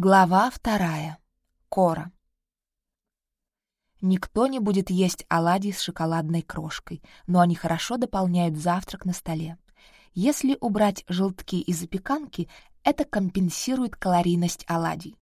Глава вторая. Кора. Никто не будет есть оладьи с шоколадной крошкой, но они хорошо дополняют завтрак на столе. Если убрать желтки из запеканки, это компенсирует калорийность оладий.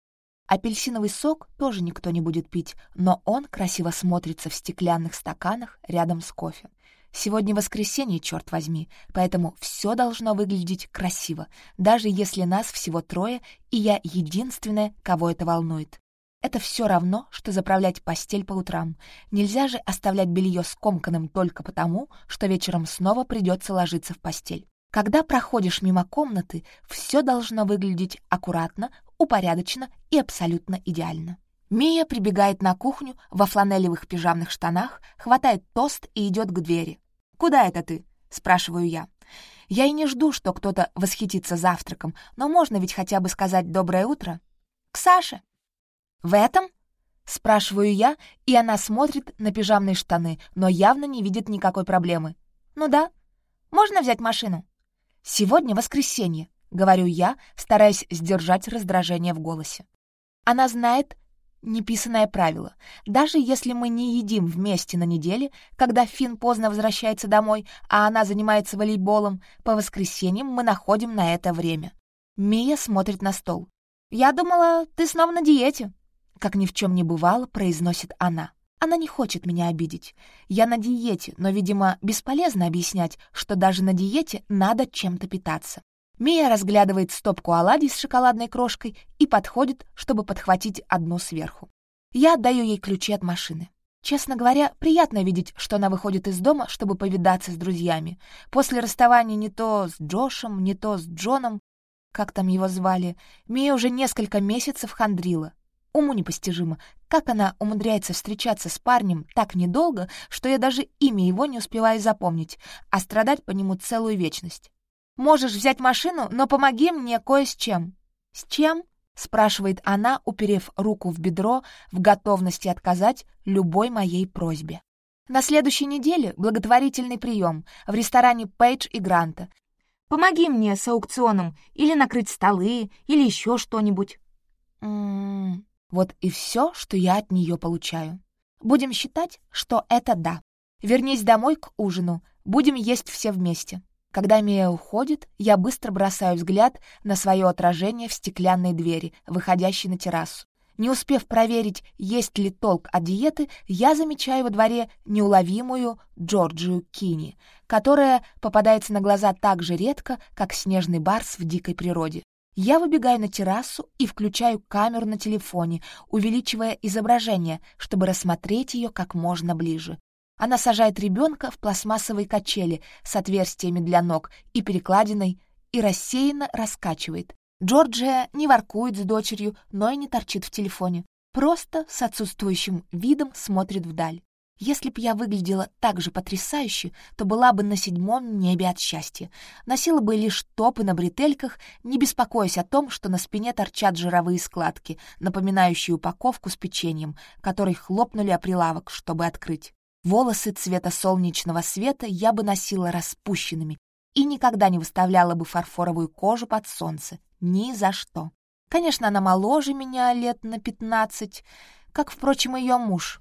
Апельсиновый сок тоже никто не будет пить, но он красиво смотрится в стеклянных стаканах рядом с кофе. Сегодня воскресенье, черт возьми, поэтому все должно выглядеть красиво, даже если нас всего трое, и я единственная, кого это волнует. Это все равно, что заправлять постель по утрам. Нельзя же оставлять белье скомканным только потому, что вечером снова придется ложиться в постель. Когда проходишь мимо комнаты, все должно выглядеть аккуратно, упорядочено и абсолютно идеально. Мия прибегает на кухню во фланелевых пижамных штанах, хватает тост и идет к двери. «Куда это ты?» — спрашиваю я. Я и не жду, что кто-то восхитится завтраком, но можно ведь хотя бы сказать «доброе утро». «К Саше». «В этом?» — спрашиваю я, и она смотрит на пижамные штаны, но явно не видит никакой проблемы. «Ну да. Можно взять машину?» «Сегодня воскресенье. — говорю я, стараясь сдержать раздражение в голосе. Она знает неписанное правило. Даже если мы не едим вместе на неделе, когда Финн поздно возвращается домой, а она занимается волейболом, по воскресеньям мы находим на это время. Мия смотрит на стол. «Я думала, ты снова на диете», — как ни в чем не бывало, произносит она. Она не хочет меня обидеть. Я на диете, но, видимо, бесполезно объяснять, что даже на диете надо чем-то питаться. Мия разглядывает стопку оладий с шоколадной крошкой и подходит, чтобы подхватить одну сверху. Я отдаю ей ключи от машины. Честно говоря, приятно видеть, что она выходит из дома, чтобы повидаться с друзьями. После расставания не то с Джошем, не то с Джоном, как там его звали, Мия уже несколько месяцев хандрила. Уму непостижимо, как она умудряется встречаться с парнем так недолго, что я даже имя его не успеваю запомнить, а страдать по нему целую вечность. Можешь взять машину, но помоги мне кое с чем». «С чем?» — спрашивает она, уперев руку в бедро в готовности отказать любой моей просьбе. На следующей неделе благотворительный прием в ресторане Пейдж и Гранта. Помоги мне с аукционом или накрыть столы, или еще что-нибудь. «М-м-м, вот и все, что я от нее получаю. Будем считать, что это да. Вернись домой к ужину. Будем есть все вместе. Когда Мия уходит, я быстро бросаю взгляд на свое отражение в стеклянной двери, выходящей на террасу. Не успев проверить, есть ли толк от диеты, я замечаю во дворе неуловимую Джорджию Кини, которая попадается на глаза так же редко, как снежный барс в дикой природе. Я выбегаю на террасу и включаю камеру на телефоне, увеличивая изображение, чтобы рассмотреть ее как можно ближе. Она сажает ребенка в пластмассовые качели с отверстиями для ног и перекладиной и рассеянно раскачивает. Джорджия не воркует с дочерью, но и не торчит в телефоне. Просто с отсутствующим видом смотрит вдаль. Если б я выглядела так же потрясающе, то была бы на седьмом небе от счастья. Носила бы лишь топы на бретельках, не беспокоясь о том, что на спине торчат жировые складки, напоминающие упаковку с печеньем, который хлопнули о прилавок, чтобы открыть. Волосы цвета солнечного света я бы носила распущенными и никогда не выставляла бы фарфоровую кожу под солнце. Ни за что. Конечно, она моложе меня лет на пятнадцать, как, впрочем, и ее муж.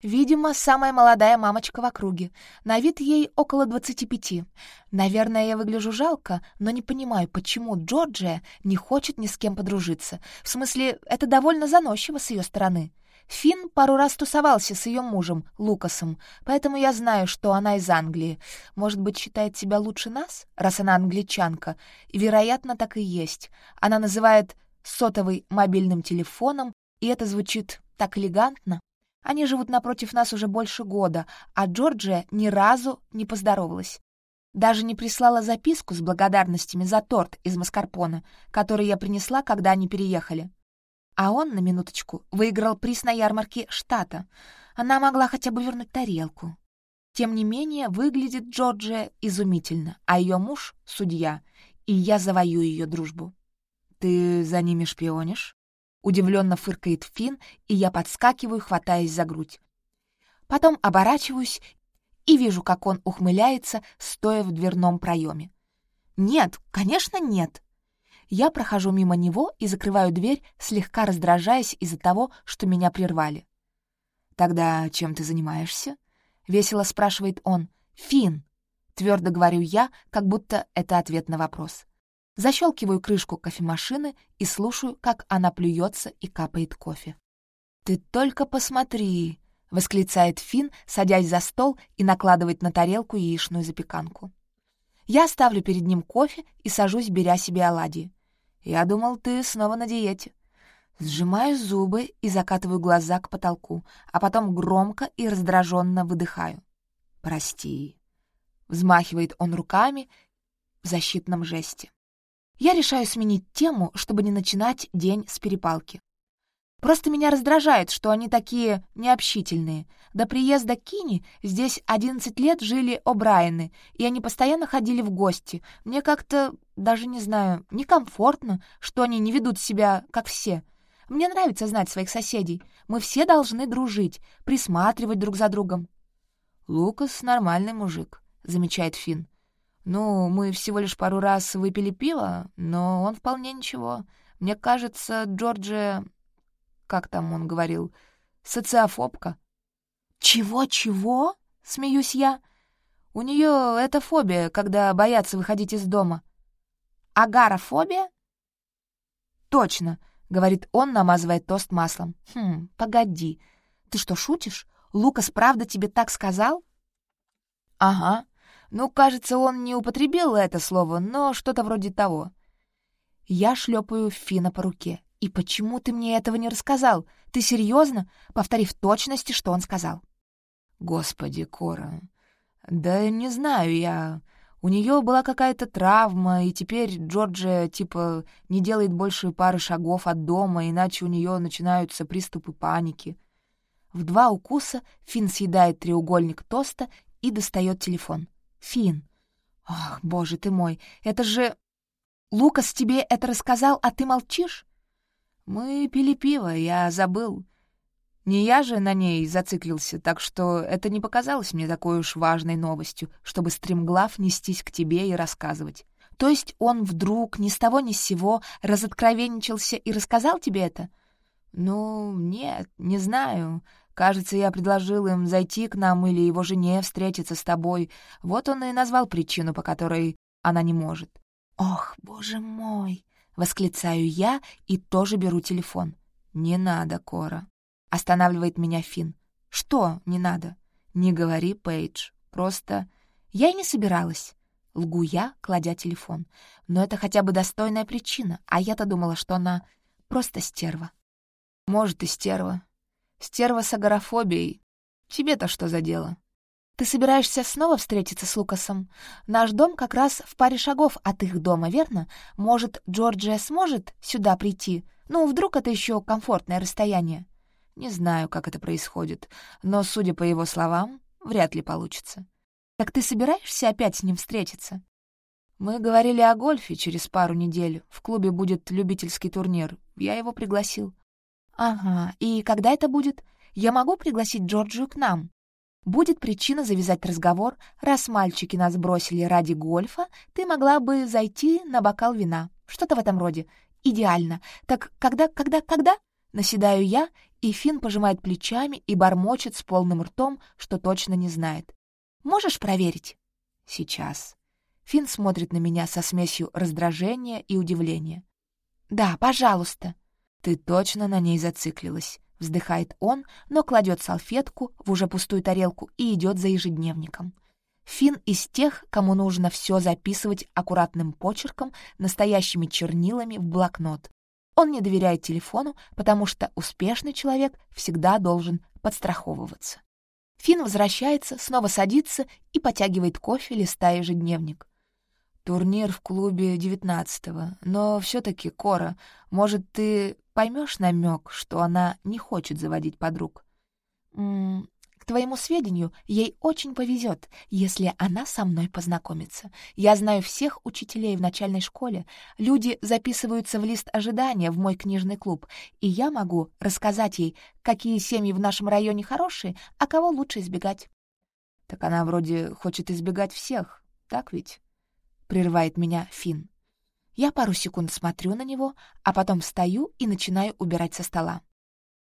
Видимо, самая молодая мамочка в округе. На вид ей около двадцати пяти. Наверное, я выгляжу жалко, но не понимаю, почему Джорджия не хочет ни с кем подружиться. В смысле, это довольно заносчиво с ее стороны. Финн пару раз тусовался с ее мужем, Лукасом, поэтому я знаю, что она из Англии. Может быть, считает себя лучше нас, раз она англичанка? И, вероятно, так и есть. Она называет сотовый мобильным телефоном, и это звучит так элегантно. Они живут напротив нас уже больше года, а Джорджия ни разу не поздоровалась. Даже не прислала записку с благодарностями за торт из маскарпоне, который я принесла, когда они переехали. А он, на минуточку, выиграл приз на ярмарке штата. Она могла хотя бы вернуть тарелку. Тем не менее, выглядит Джорджия изумительно, а ее муж — судья, и я завоюю ее дружбу. «Ты за ними шпионишь?» Удивленно фыркает Финн, и я подскакиваю, хватаясь за грудь. Потом оборачиваюсь и вижу, как он ухмыляется, стоя в дверном проеме. «Нет, конечно, нет!» Я прохожу мимо него и закрываю дверь, слегка раздражаясь из-за того, что меня прервали. «Тогда чем ты занимаешься?» — весело спрашивает он. «Фин!» — твердо говорю я, как будто это ответ на вопрос. Защелкиваю крышку кофемашины и слушаю, как она плюется и капает кофе. «Ты только посмотри!» — восклицает Фин, садясь за стол и накладывает на тарелку яичную запеканку. Я ставлю перед ним кофе и сажусь, беря себе оладьи. «Я думал, ты снова на диете». Сжимаю зубы и закатываю глаза к потолку, а потом громко и раздраженно выдыхаю. «Прости». Взмахивает он руками в защитном жесте. Я решаю сменить тему, чтобы не начинать день с перепалки. Просто меня раздражает, что они такие необщительные. До приезда Кини здесь 11 лет жили О'Брайены, и они постоянно ходили в гости. Мне как-то, даже не знаю, некомфортно, что они не ведут себя, как все. Мне нравится знать своих соседей. Мы все должны дружить, присматривать друг за другом. «Лукас — нормальный мужик», — замечает Финн. «Ну, мы всего лишь пару раз выпили пиво, но он вполне ничего. Мне кажется, Джорджия как там он говорил, социофобка. «Чего-чего?» — смеюсь я. «У нее это фобия, когда боятся выходить из дома». «Агарофобия?» «Точно», — говорит он, намазывая тост маслом. «Хм, погоди. Ты что, шутишь? Лукас правда тебе так сказал?» «Ага. Ну, кажется, он не употребил это слово, но что-то вроде того». Я шлепаю Фина по руке. «И почему ты мне этого не рассказал? Ты серьезно? Повтори в точности, что он сказал». «Господи, Кора, да не знаю я. У нее была какая-то травма, и теперь Джорджия, типа, не делает больше пары шагов от дома, иначе у нее начинаются приступы паники». В два укуса Финн съедает треугольник тоста и достает телефон. «Финн! Ах, боже ты мой, это же...» «Лукас тебе это рассказал, а ты молчишь?» Мы пили пиво, я забыл. Не я же на ней зациклился, так что это не показалось мне такой уж важной новостью, чтобы стремглав нестись к тебе и рассказывать. То есть он вдруг ни с того ни с сего разоткровенничался и рассказал тебе это? Ну, нет, не знаю. Кажется, я предложил им зайти к нам или его жене встретиться с тобой. Вот он и назвал причину, по которой она не может. Ох, боже мой! Восклицаю я и тоже беру телефон. «Не надо, Кора». Останавливает меня Фин. «Что не надо?» «Не говори, Пейдж. Просто...» «Я и не собиралась». Лгу я, кладя телефон. Но это хотя бы достойная причина, а я-то думала, что она просто стерва. «Может, и стерва. Стерва с агорафобией. Тебе-то что за дело?» Ты собираешься снова встретиться с Лукасом? Наш дом как раз в паре шагов от их дома, верно? Может, Джорджия сможет сюда прийти? Ну, вдруг это еще комфортное расстояние? Не знаю, как это происходит, но, судя по его словам, вряд ли получится. Так ты собираешься опять с ним встретиться? Мы говорили о гольфе через пару недель. В клубе будет любительский турнир. Я его пригласил. Ага, и когда это будет? Я могу пригласить Джорджию к нам? Будет причина завязать разговор, раз мальчики нас бросили ради гольфа, ты могла бы зайти на бокал вина. Что-то в этом роде. Идеально. Так когда, когда, когда? Наседаю я, и Финн пожимает плечами и бормочет с полным ртом, что точно не знает. Можешь проверить? Сейчас. Финн смотрит на меня со смесью раздражения и удивления. «Да, пожалуйста». «Ты точно на ней зациклилась. Вздыхает он, но кладет салфетку в уже пустую тарелку и идет за ежедневником. Фин из тех, кому нужно все записывать аккуратным почерком, настоящими чернилами в блокнот. Он не доверяет телефону, потому что успешный человек всегда должен подстраховываться. Фин возвращается, снова садится и потягивает кофе, листая ежедневник. Турнир в клубе девятнадцатого, но все таки Кора, может, ты поймешь намек, что она не хочет заводить подруг. К твоему сведению, ей очень повезет, если она со мной познакомится. Я знаю всех учителей в начальной школе. Люди записываются в лист ожидания в мой книжный клуб, и я могу рассказать ей, какие семьи в нашем районе хорошие, а кого лучше избегать. Так она вроде хочет избегать всех, так ведь? Прерывает меня Финн. Я пару секунд смотрю на него, а потом встаю и начинаю убирать со стола.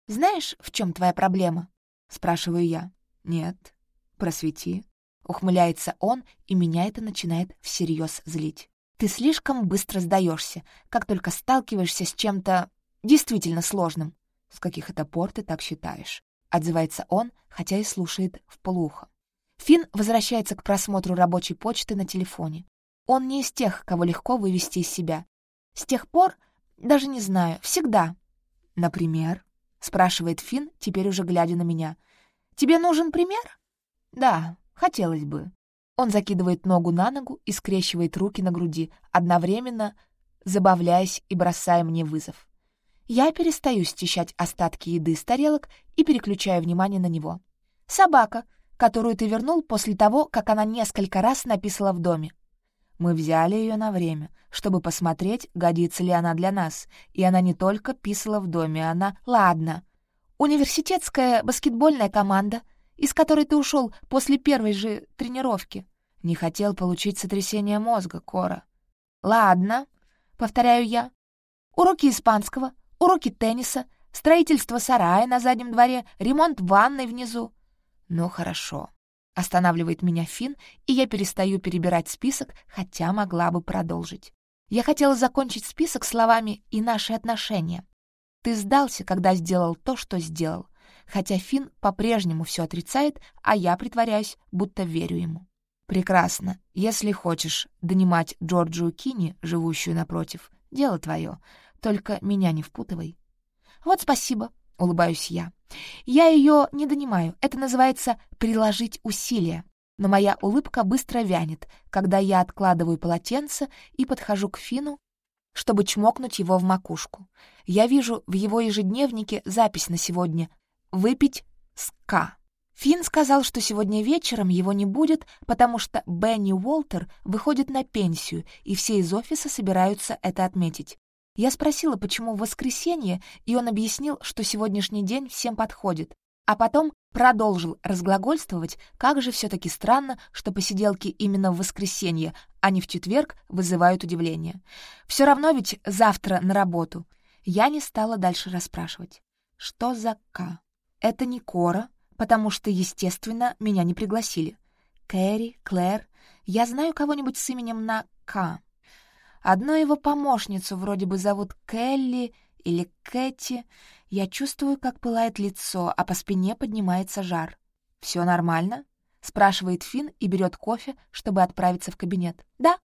«Знаешь, в чем твоя проблема?» — спрашиваю я. «Нет». «Просвети». Ухмыляется он, и меня это начинает всерьез злить. «Ты слишком быстро сдаешься, как только сталкиваешься с чем-то действительно сложным». «С каких это пор ты так считаешь?» — отзывается он, хотя и слушает вполуха. полухо. Финн возвращается к просмотру рабочей почты на телефоне. Он не из тех, кого легко вывести из себя. С тех пор, даже не знаю, всегда. «Например?» — спрашивает Финн, теперь уже глядя на меня. «Тебе нужен пример?» «Да, хотелось бы». Он закидывает ногу на ногу и скрещивает руки на груди, одновременно забавляясь и бросая мне вызов. Я перестаю счищать остатки еды с тарелок и переключаю внимание на него. «Собака, которую ты вернул после того, как она несколько раз написала в доме. Мы взяли ее на время, чтобы посмотреть, годится ли она для нас, и она не только писала в доме, она... Ладно. Университетская баскетбольная команда, из которой ты ушел после первой же тренировки. Не хотел получить сотрясение мозга, Кора. Ладно, повторяю я. Уроки испанского, уроки тенниса, строительство сарая на заднем дворе, ремонт ванной внизу. Ну хорошо. Останавливает меня Фин, и я перестаю перебирать список, хотя могла бы продолжить. Я хотела закончить список словами «и наши отношения». Ты сдался, когда сделал то, что сделал. Хотя Фин по-прежнему все отрицает, а я притворяюсь, будто верю ему. Прекрасно. Если хочешь донимать Джорджию Кини, живущую напротив, дело твое. Только меня не впутывай. Вот спасибо. Улыбаюсь я. Я ее не донимаю. Это называется «приложить усилия». Но моя улыбка быстро вянет, когда я откладываю полотенце и подхожу к Фину, чтобы чмокнуть его в макушку. Я вижу в его ежедневнике запись на сегодня «Выпить ска». Финн сказал, что сегодня вечером его не будет, потому что Бенни Уолтер выходит на пенсию, и все из офиса собираются это отметить. Я спросила, почему воскресенье, и он объяснил, что сегодняшний день всем подходит, а потом продолжил разглагольствовать, как же все-таки странно, что посиделки именно в воскресенье, а не в четверг, вызывают удивление. Все равно ведь завтра на работу. Я не стала дальше расспрашивать. Что за К? Это не Кора, потому что, естественно, меня не пригласили. Кэрри, Клэр, я знаю кого-нибудь с именем на К. Одну его помощницу вроде бы зовут Келли или Кэти. Я чувствую, как пылает лицо, а по спине поднимается жар. «Все нормально?» — спрашивает Финн и берет кофе, чтобы отправиться в кабинет. «Да».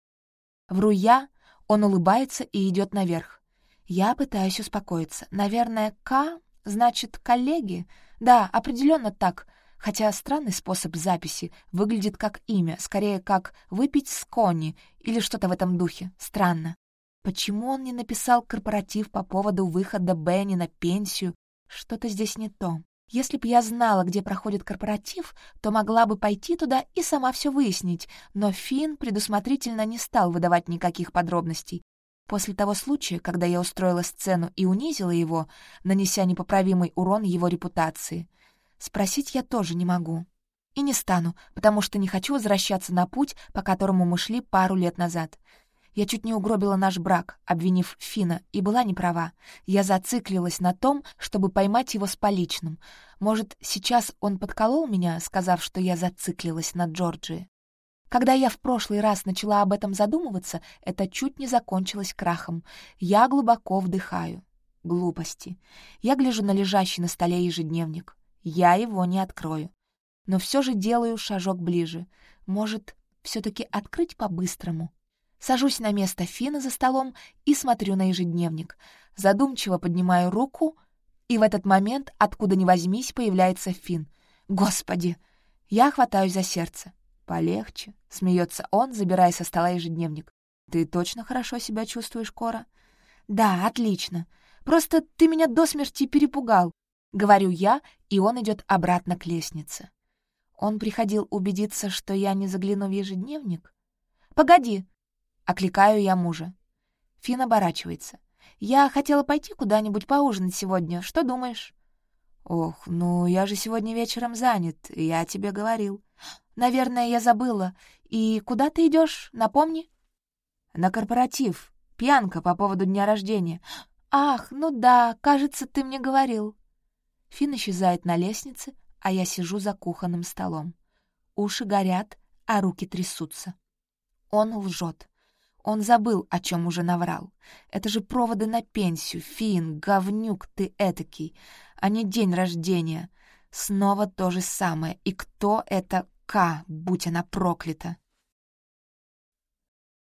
Вру я, он улыбается и идет наверх. Я пытаюсь успокоиться. Наверное, «К» значит «коллеги». Да, определенно так — хотя странный способ записи выглядит как имя, скорее как «выпить с кони» или что-то в этом духе. Странно. Почему он не написал корпоратив по поводу выхода Бенни на пенсию? Что-то здесь не то. Если б я знала, где проходит корпоратив, то могла бы пойти туда и сама все выяснить, но Финн предусмотрительно не стал выдавать никаких подробностей. После того случая, когда я устроила сцену и унизила его, нанеся непоправимый урон его репутации, спросить я тоже не могу. И не стану, потому что не хочу возвращаться на путь, по которому мы шли пару лет назад. Я чуть не угробила наш брак, обвинив Фина, и была не права. Я зациклилась на том, чтобы поймать его с поличным. Может, сейчас он подколол меня, сказав, что я зациклилась на Джорджии? Когда я в прошлый раз начала об этом задумываться, это чуть не закончилось крахом. Я глубоко вдыхаю. Глупости. Я гляжу на лежащий на столе ежедневник. Я его не открою. Но все же делаю шажок ближе. Может, все-таки открыть по-быстрому? Сажусь на место Фина за столом и смотрю на ежедневник. Задумчиво поднимаю руку, и в этот момент, откуда ни возьмись, появляется Фин. «Господи!» Я хватаюсь за сердце. «Полегче», — смеется он, забирая со стола ежедневник. «Ты точно хорошо себя чувствуешь, Кора?» «Да, отлично. Просто ты меня до смерти перепугал. Говорю я, и он идет обратно к лестнице. Он приходил убедиться, что я не загляну в ежедневник. «Погоди!» — окликаю я мужа. Фин оборачивается. «Я хотела пойти куда-нибудь поужинать сегодня. Что думаешь?» «Ох, ну я же сегодня вечером занят, я тебе говорил». «Наверное, я забыла. И куда ты идешь? Напомни». «На корпоратив. Пьянка по поводу дня рождения». «Ах, ну да, кажется, ты мне говорил». Фин исчезает на лестнице, а я сижу за кухонным столом. Уши горят, а руки трясутся. Он лжет. Он забыл, о чем уже наврал. Это же проводы на пенсию. Фин, говнюк ты этакий, а не день рождения. Снова то же самое. И кто это К, будь она проклята?